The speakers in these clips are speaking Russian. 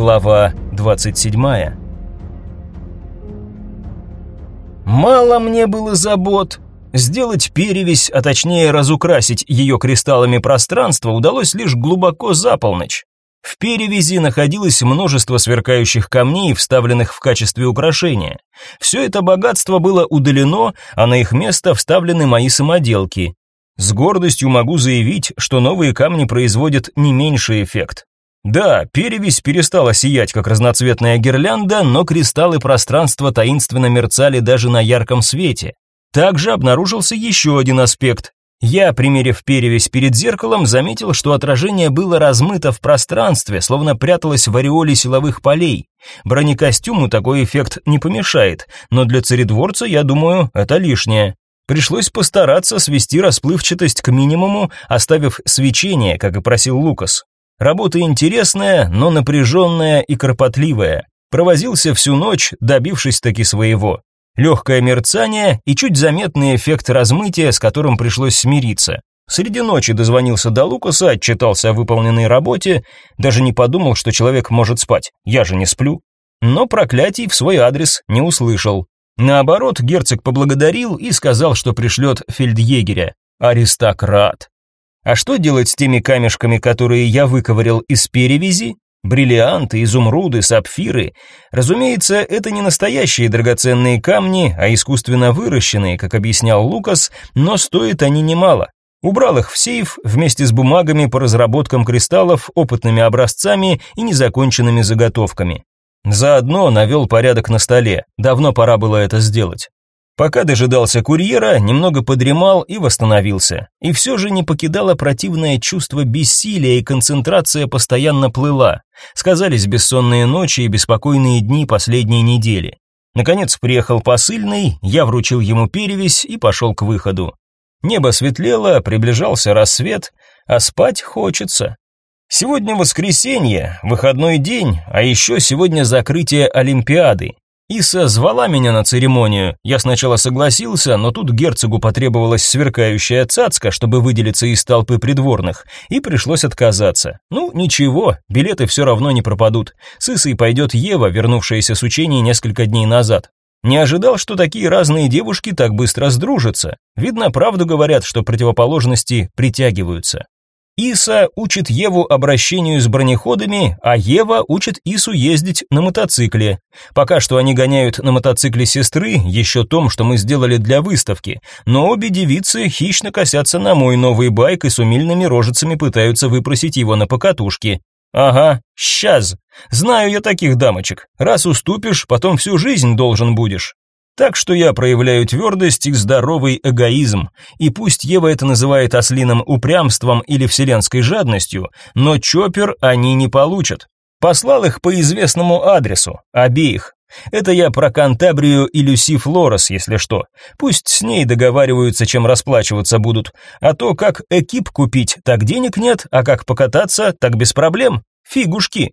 Глава 27. Мало мне было забот. Сделать перевесь, а точнее разукрасить ее кристаллами пространство удалось лишь глубоко за полночь. В перевязи находилось множество сверкающих камней, вставленных в качестве украшения. Все это богатство было удалено, а на их место вставлены мои самоделки. С гордостью могу заявить, что новые камни производят не меньший эффект. Да, перевесь перестала сиять, как разноцветная гирлянда, но кристаллы пространства таинственно мерцали даже на ярком свете. Также обнаружился еще один аспект. Я, примерив перевесь перед зеркалом, заметил, что отражение было размыто в пространстве, словно пряталось в ореоле силовых полей. Бронекостюму такой эффект не помешает, но для царедворца, я думаю, это лишнее. Пришлось постараться свести расплывчатость к минимуму, оставив свечение, как и просил Лукас. Работа интересная, но напряженная и кропотливая. Провозился всю ночь, добившись таки своего. Легкое мерцание и чуть заметный эффект размытия, с которым пришлось смириться. Среди ночи дозвонился до Лукаса, отчитался о выполненной работе, даже не подумал, что человек может спать, я же не сплю. Но проклятий в свой адрес не услышал. Наоборот, герцог поблагодарил и сказал, что пришлет фельдъегеря. Аристократ. А что делать с теми камешками, которые я выковырял из перевязи? Бриллианты, изумруды, сапфиры. Разумеется, это не настоящие драгоценные камни, а искусственно выращенные, как объяснял Лукас, но стоят они немало. Убрал их в сейф вместе с бумагами по разработкам кристаллов, опытными образцами и незаконченными заготовками. Заодно навел порядок на столе, давно пора было это сделать. Пока дожидался курьера, немного подремал и восстановился. И все же не покидало противное чувство бессилия и концентрация постоянно плыла. Сказались бессонные ночи и беспокойные дни последней недели. Наконец приехал посыльный, я вручил ему перевесь и пошел к выходу. Небо светлело, приближался рассвет, а спать хочется. Сегодня воскресенье, выходной день, а еще сегодня закрытие Олимпиады. Иса звала меня на церемонию. Я сначала согласился, но тут герцогу потребовалась сверкающая цацка, чтобы выделиться из толпы придворных, и пришлось отказаться. Ну, ничего, билеты все равно не пропадут. С Исой пойдет Ева, вернувшаяся с учений несколько дней назад. Не ожидал, что такие разные девушки так быстро сдружатся. Видно, правду говорят, что противоположности притягиваются. Иса учит Еву обращению с бронеходами, а Ева учит Ису ездить на мотоцикле. Пока что они гоняют на мотоцикле сестры, еще том, что мы сделали для выставки, но обе девицы хищно косятся на мой новый байк и с умильными рожицами пытаются выпросить его на покатушке. Ага, сейчас. Знаю я таких дамочек. Раз уступишь, потом всю жизнь должен будешь. Так что я проявляю твердость и здоровый эгоизм. И пусть Ева это называет ослиным упрямством или вселенской жадностью, но чоппер они не получат. Послал их по известному адресу, обеих. Это я про Кантабрию и Люси Флорес, если что. Пусть с ней договариваются, чем расплачиваться будут. А то, как экип купить, так денег нет, а как покататься, так без проблем. Фигушки.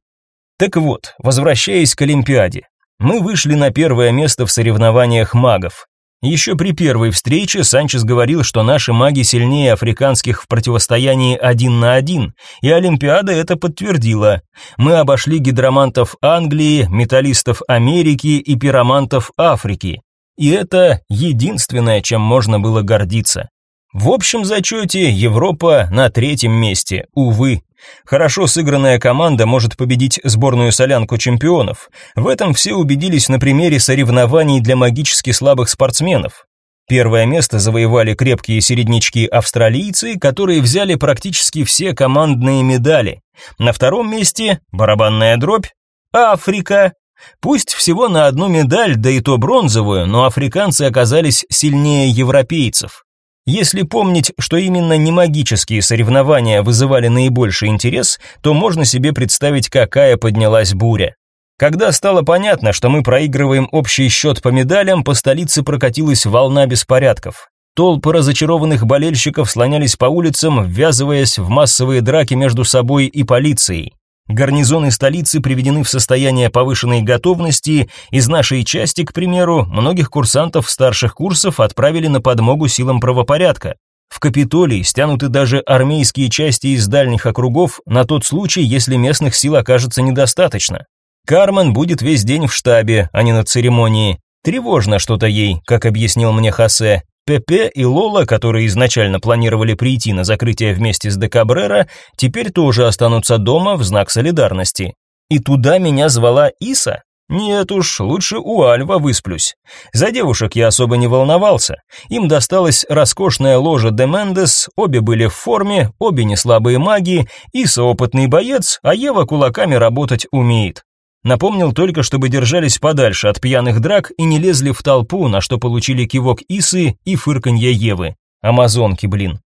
Так вот, возвращаясь к Олимпиаде. Мы вышли на первое место в соревнованиях магов. Еще при первой встрече Санчес говорил, что наши маги сильнее африканских в противостоянии один на один, и Олимпиада это подтвердила. Мы обошли гидромантов Англии, металлистов Америки и пиромантов Африки. И это единственное, чем можно было гордиться. В общем зачете Европа на третьем месте, увы. Хорошо сыгранная команда может победить сборную солянку чемпионов. В этом все убедились на примере соревнований для магически слабых спортсменов. Первое место завоевали крепкие середнячки-австралийцы, которые взяли практически все командные медали. На втором месте барабанная дробь Африка. Пусть всего на одну медаль, да и то бронзовую, но африканцы оказались сильнее европейцев. Если помнить, что именно немагические соревнования вызывали наибольший интерес, то можно себе представить, какая поднялась буря. Когда стало понятно, что мы проигрываем общий счет по медалям, по столице прокатилась волна беспорядков. Толпы разочарованных болельщиков слонялись по улицам, ввязываясь в массовые драки между собой и полицией. Гарнизоны столицы приведены в состояние повышенной готовности. Из нашей части, к примеру, многих курсантов старших курсов отправили на подмогу силам правопорядка. В Капитолий стянуты даже армейские части из дальних округов на тот случай, если местных сил окажется недостаточно. Кармен будет весь день в штабе, а не на церемонии. Тревожно что-то ей, как объяснил мне Хосе. Пепе и Лола, которые изначально планировали прийти на закрытие вместе с Декабрера, теперь тоже останутся дома в знак солидарности. И туда меня звала Иса? Нет уж, лучше у Альва высплюсь. За девушек я особо не волновался. Им досталась роскошная ложа де Мендес, обе были в форме, обе не слабые маги, Иса опытный боец, а Ева кулаками работать умеет. Напомнил только, чтобы держались подальше от пьяных драк и не лезли в толпу, на что получили кивок Исы и фырканье Евы. Амазонки, блин.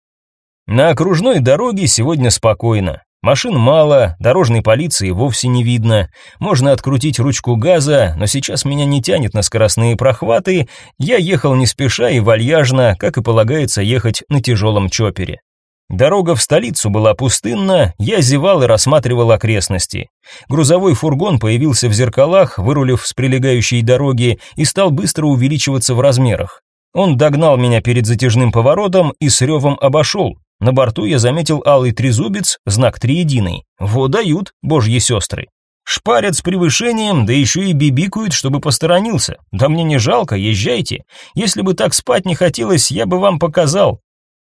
На окружной дороге сегодня спокойно. Машин мало, дорожной полиции вовсе не видно. Можно открутить ручку газа, но сейчас меня не тянет на скоростные прохваты. Я ехал не спеша и вальяжно, как и полагается ехать на тяжелом чопере. Дорога в столицу была пустынна, я зевал и рассматривал окрестности. Грузовой фургон появился в зеркалах, вырулив с прилегающей дороги и стал быстро увеличиваться в размерах. Он догнал меня перед затяжным поворотом и с ревом обошел. На борту я заметил алый трезубец, знак триединый. Во дают, божьи сестры. Шпарят с превышением, да еще и бибикают, чтобы посторонился. Да мне не жалко, езжайте. Если бы так спать не хотелось, я бы вам показал.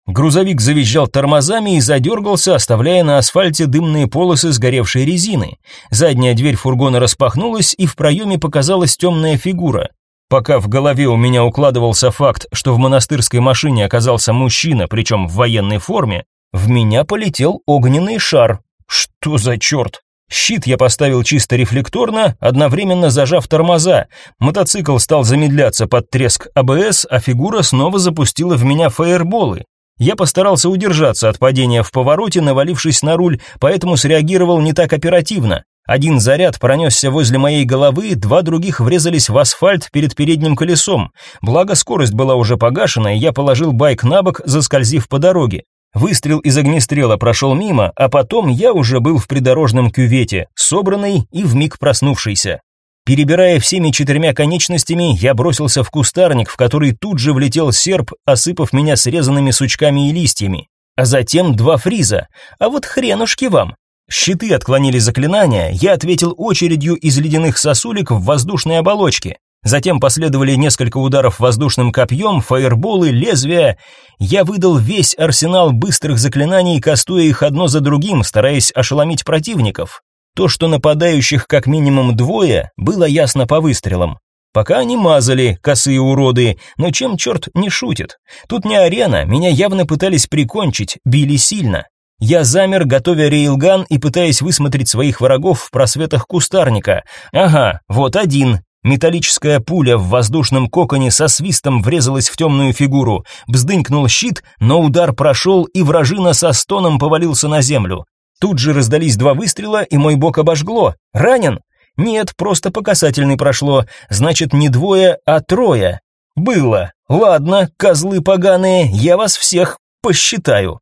Грузовик завизжал тормозами и задергался, оставляя на асфальте дымные полосы сгоревшей резины. Задняя дверь фургона распахнулась, и в проеме показалась темная фигура. Пока в голове у меня укладывался факт, что в монастырской машине оказался мужчина, причем в военной форме, в меня полетел огненный шар. Что за черт? Щит я поставил чисто рефлекторно, одновременно зажав тормоза. Мотоцикл стал замедляться под треск АБС, а фигура снова запустила в меня фаерболы. Я постарался удержаться от падения в повороте, навалившись на руль, поэтому среагировал не так оперативно. Один заряд пронесся возле моей головы, два других врезались в асфальт перед передним колесом. Благо скорость была уже погашена, и я положил байк на бок, заскользив по дороге. Выстрел из огнестрела прошел мимо, а потом я уже был в придорожном кювете, собранный и вмиг проснувшийся. Перебирая всеми четырьмя конечностями, я бросился в кустарник, в который тут же влетел серп, осыпав меня срезанными сучками и листьями. А затем два фриза. А вот хренушки вам. Щиты отклонили заклинания, я ответил очередью из ледяных сосулек в воздушной оболочке. Затем последовали несколько ударов воздушным копьем, фаерболы, лезвия. Я выдал весь арсенал быстрых заклинаний, кастуя их одно за другим, стараясь ошеломить противников. То, что нападающих как минимум двое, было ясно по выстрелам. Пока они мазали, косые уроды, но чем черт не шутит? Тут не арена, меня явно пытались прикончить, били сильно. Я замер, готовя рейлган и пытаясь высмотреть своих врагов в просветах кустарника. Ага, вот один. Металлическая пуля в воздушном коконе со свистом врезалась в темную фигуру. Бздынькнул щит, но удар прошел, и вражина со стоном повалился на землю. Тут же раздались два выстрела, и мой бок обожгло. Ранен? Нет, просто по касательной прошло. Значит, не двое, а трое. Было. Ладно, козлы поганые, я вас всех посчитаю.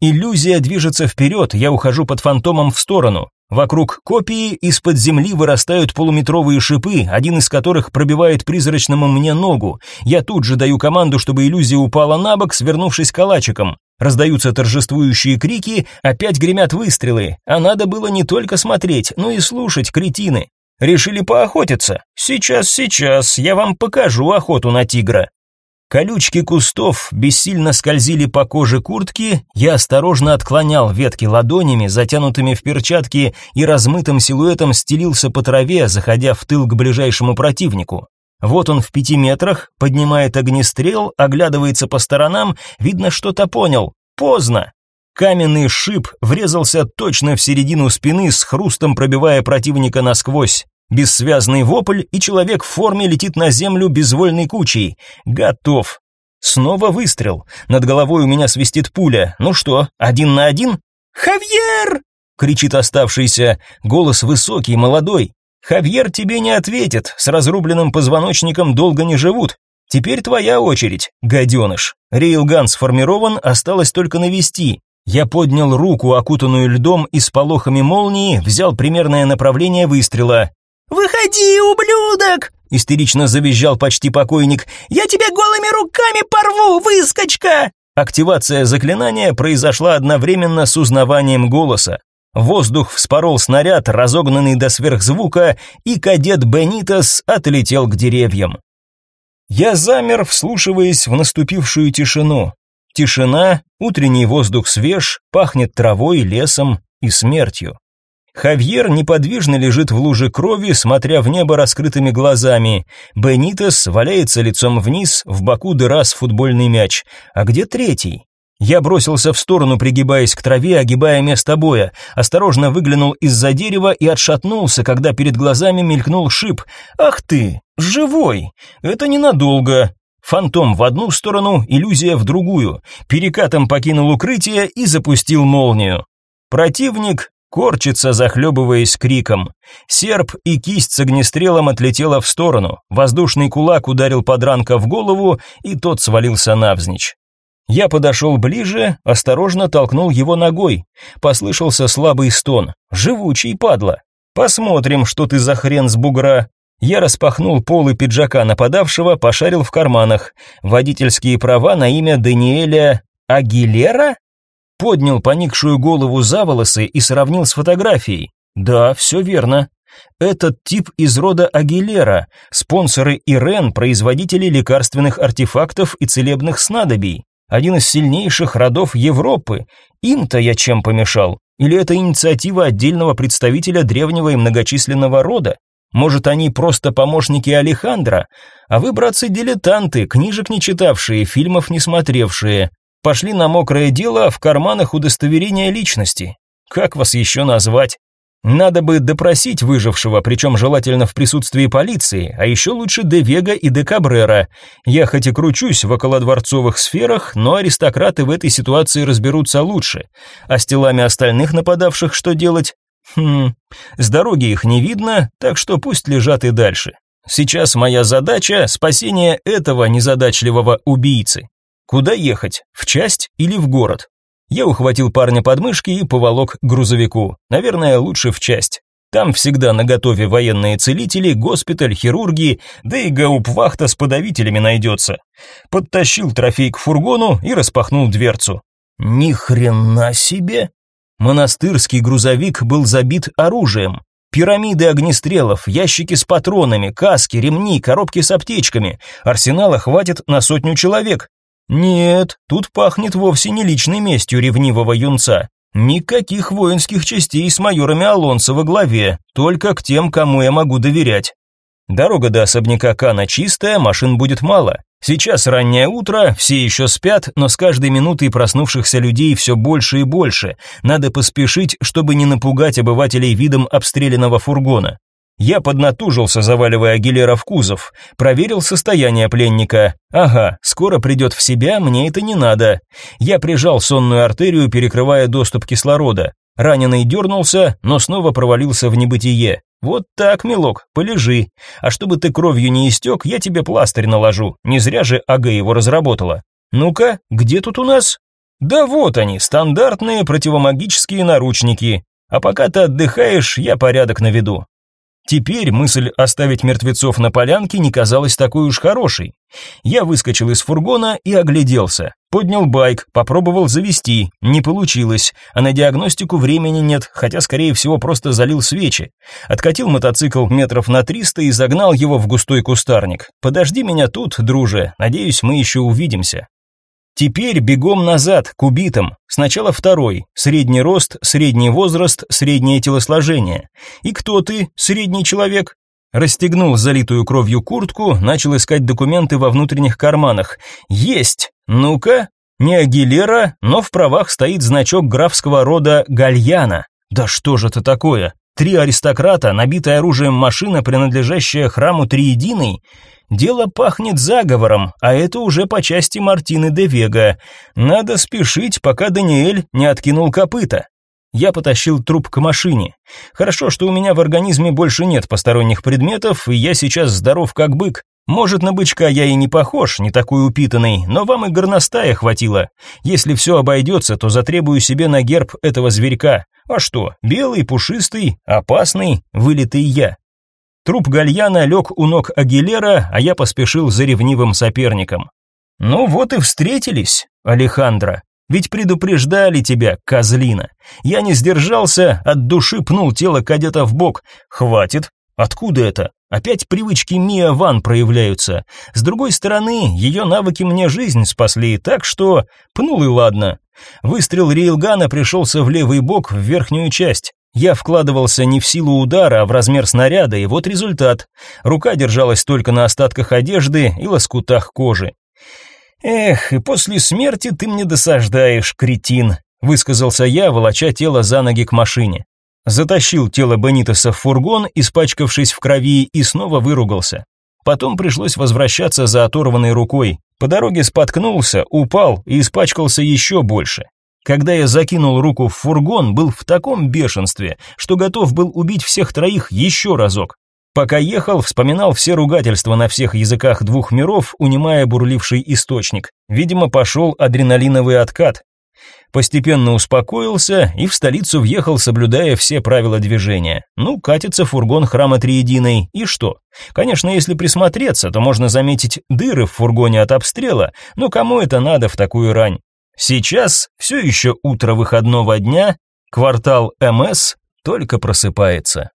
Иллюзия движется вперед, я ухожу под фантомом в сторону. Вокруг копии из-под земли вырастают полуметровые шипы, один из которых пробивает призрачному мне ногу. Я тут же даю команду, чтобы иллюзия упала на бок, свернувшись калачиком. Раздаются торжествующие крики, опять гремят выстрелы. А надо было не только смотреть, но и слушать, кретины. Решили поохотиться? Сейчас, сейчас, я вам покажу охоту на тигра. Колючки кустов бессильно скользили по коже куртки, я осторожно отклонял ветки ладонями, затянутыми в перчатки, и размытым силуэтом стелился по траве, заходя в тыл к ближайшему противнику. Вот он в пяти метрах, поднимает огнестрел, оглядывается по сторонам, видно, что-то понял. Поздно. Каменный шип врезался точно в середину спины, с хрустом пробивая противника насквозь. Бессвязный вопль, и человек в форме летит на землю безвольной кучей. Готов. Снова выстрел. Над головой у меня свистит пуля. Ну что, один на один? «Хавьер!» — кричит оставшийся. Голос высокий, молодой. «Хавьер тебе не ответит. С разрубленным позвоночником долго не живут. Теперь твоя очередь, гаденыш. Рейлган сформирован, осталось только навести. Я поднял руку, окутанную льдом и с полохами молнии, взял примерное направление выстрела. «Выходи, ублюдок!» — истерично завизжал почти покойник. «Я тебя голыми руками порву, выскочка!» Активация заклинания произошла одновременно с узнаванием голоса. Воздух вспорол снаряд, разогнанный до сверхзвука, и кадет Бенитос отлетел к деревьям. Я замер, вслушиваясь в наступившую тишину. Тишина, утренний воздух свеж, пахнет травой, лесом и смертью. Хавьер неподвижно лежит в луже крови, смотря в небо раскрытыми глазами. Бенитес валяется лицом вниз, в боку дыра с футбольный мяч. А где третий? Я бросился в сторону, пригибаясь к траве, огибая место боя. Осторожно выглянул из-за дерева и отшатнулся, когда перед глазами мелькнул шип. «Ах ты! Живой! Это ненадолго!» Фантом в одну сторону, иллюзия в другую. Перекатом покинул укрытие и запустил молнию. Противник корчится, захлебываясь криком. Серп и кисть с огнестрелом отлетела в сторону. Воздушный кулак ударил подранка в голову, и тот свалился навзничь. Я подошел ближе, осторожно толкнул его ногой. Послышался слабый стон. Живучий падла. Посмотрим, что ты за хрен с бугра. Я распахнул полы пиджака нападавшего, пошарил в карманах. Водительские права на имя Даниэля Агилера? Поднял поникшую голову за волосы и сравнил с фотографией. Да, все верно. Этот тип из рода Агилера, спонсоры Ирен, производители лекарственных артефактов и целебных снадобий один из сильнейших родов Европы. Им-то я чем помешал? Или это инициатива отдельного представителя древнего и многочисленного рода? Может, они просто помощники Алехандра? А вы, братцы-дилетанты, книжек не читавшие, фильмов не смотревшие. Пошли на мокрое дело в карманах удостоверения личности. Как вас еще назвать? Надо бы допросить выжившего, причем желательно в присутствии полиции, а еще лучше де Вега и де Кабрера. Я хоть и кручусь в околодворцовых сферах, но аристократы в этой ситуации разберутся лучше. А с телами остальных нападавших что делать? Хм, с дороги их не видно, так что пусть лежат и дальше. Сейчас моя задача – спасение этого незадачливого убийцы. Куда ехать? В часть или в город? Я ухватил парня под мышки и поволок к грузовику. Наверное, лучше в часть. Там всегда наготове военные целители, госпиталь, хирурги, да и гаупвахта с подавителями найдется. Подтащил трофей к фургону и распахнул дверцу. Ни хрена себе! Монастырский грузовик был забит оружием. Пирамиды огнестрелов, ящики с патронами, каски, ремни, коробки с аптечками. Арсенала хватит на сотню человек. Нет, тут пахнет вовсе не личной местью ревнивого юнца. Никаких воинских частей с майорами Алонсо во главе, только к тем, кому я могу доверять. Дорога до особняка Кана чистая, машин будет мало. Сейчас раннее утро, все еще спят, но с каждой минутой проснувшихся людей все больше и больше. Надо поспешить, чтобы не напугать обывателей видом обстрелянного фургона. Я поднатужился, заваливая Агилера в кузов, проверил состояние пленника. Ага, скоро придет в себя, мне это не надо. Я прижал сонную артерию, перекрывая доступ кислорода. Раненый дернулся, но снова провалился в небытие. Вот так, милок, полежи. А чтобы ты кровью не истек, я тебе пластырь наложу. Не зря же АГ его разработала. Ну-ка, где тут у нас? Да вот они, стандартные противомагические наручники. А пока ты отдыхаешь, я порядок наведу. Теперь мысль оставить мертвецов на полянке не казалась такой уж хорошей. Я выскочил из фургона и огляделся. Поднял байк, попробовал завести, не получилось, а на диагностику времени нет, хотя, скорее всего, просто залил свечи. Откатил мотоцикл метров на триста и загнал его в густой кустарник. «Подожди меня тут, друже, надеюсь, мы еще увидимся». Теперь бегом назад, к убитым. Сначала второй, средний рост, средний возраст, среднее телосложение. И кто ты, средний человек? Расстегнул залитую кровью куртку, начал искать документы во внутренних карманах. Есть! Ну-ка! Не Агилера, но в правах стоит значок графского рода Гальяна. Да что же это такое? Три аристократа, набитая оружием машина, принадлежащая храму Триединой? Дело пахнет заговором, а это уже по части Мартины де Вега. Надо спешить, пока Даниэль не откинул копыта. Я потащил труп к машине. Хорошо, что у меня в организме больше нет посторонних предметов, и я сейчас здоров как бык. Может, на бычка я и не похож, не такой упитанный, но вам и горностая хватило. Если все обойдется, то затребую себе на герб этого зверька. А что, белый, пушистый, опасный, вылитый я. Труп Гальяна лег у ног Агилера, а я поспешил за ревнивым соперником. Ну вот и встретились, Алехандро. Ведь предупреждали тебя, козлина. Я не сдержался, от души пнул тело кадета в бок. Хватит. Откуда это? Опять привычки Мия Ван проявляются. С другой стороны, ее навыки мне жизнь спасли, так что пнул и ладно. Выстрел рейлгана пришелся в левый бок, в верхнюю часть. Я вкладывался не в силу удара, а в размер снаряда, и вот результат. Рука держалась только на остатках одежды и лоскутах кожи. «Эх, и после смерти ты мне досаждаешь, кретин», высказался я, волоча тело за ноги к машине. Затащил тело Бенитоса в фургон, испачкавшись в крови, и снова выругался. Потом пришлось возвращаться за оторванной рукой. По дороге споткнулся, упал и испачкался еще больше. Когда я закинул руку в фургон, был в таком бешенстве, что готов был убить всех троих еще разок. Пока ехал, вспоминал все ругательства на всех языках двух миров, унимая бурливший источник. Видимо, пошел адреналиновый откат. Постепенно успокоился и в столицу въехал, соблюдая все правила движения. Ну, катится фургон храма Триединой, и что? Конечно, если присмотреться, то можно заметить дыры в фургоне от обстрела, но кому это надо в такую рань? Сейчас все еще утро выходного дня, квартал МС только просыпается.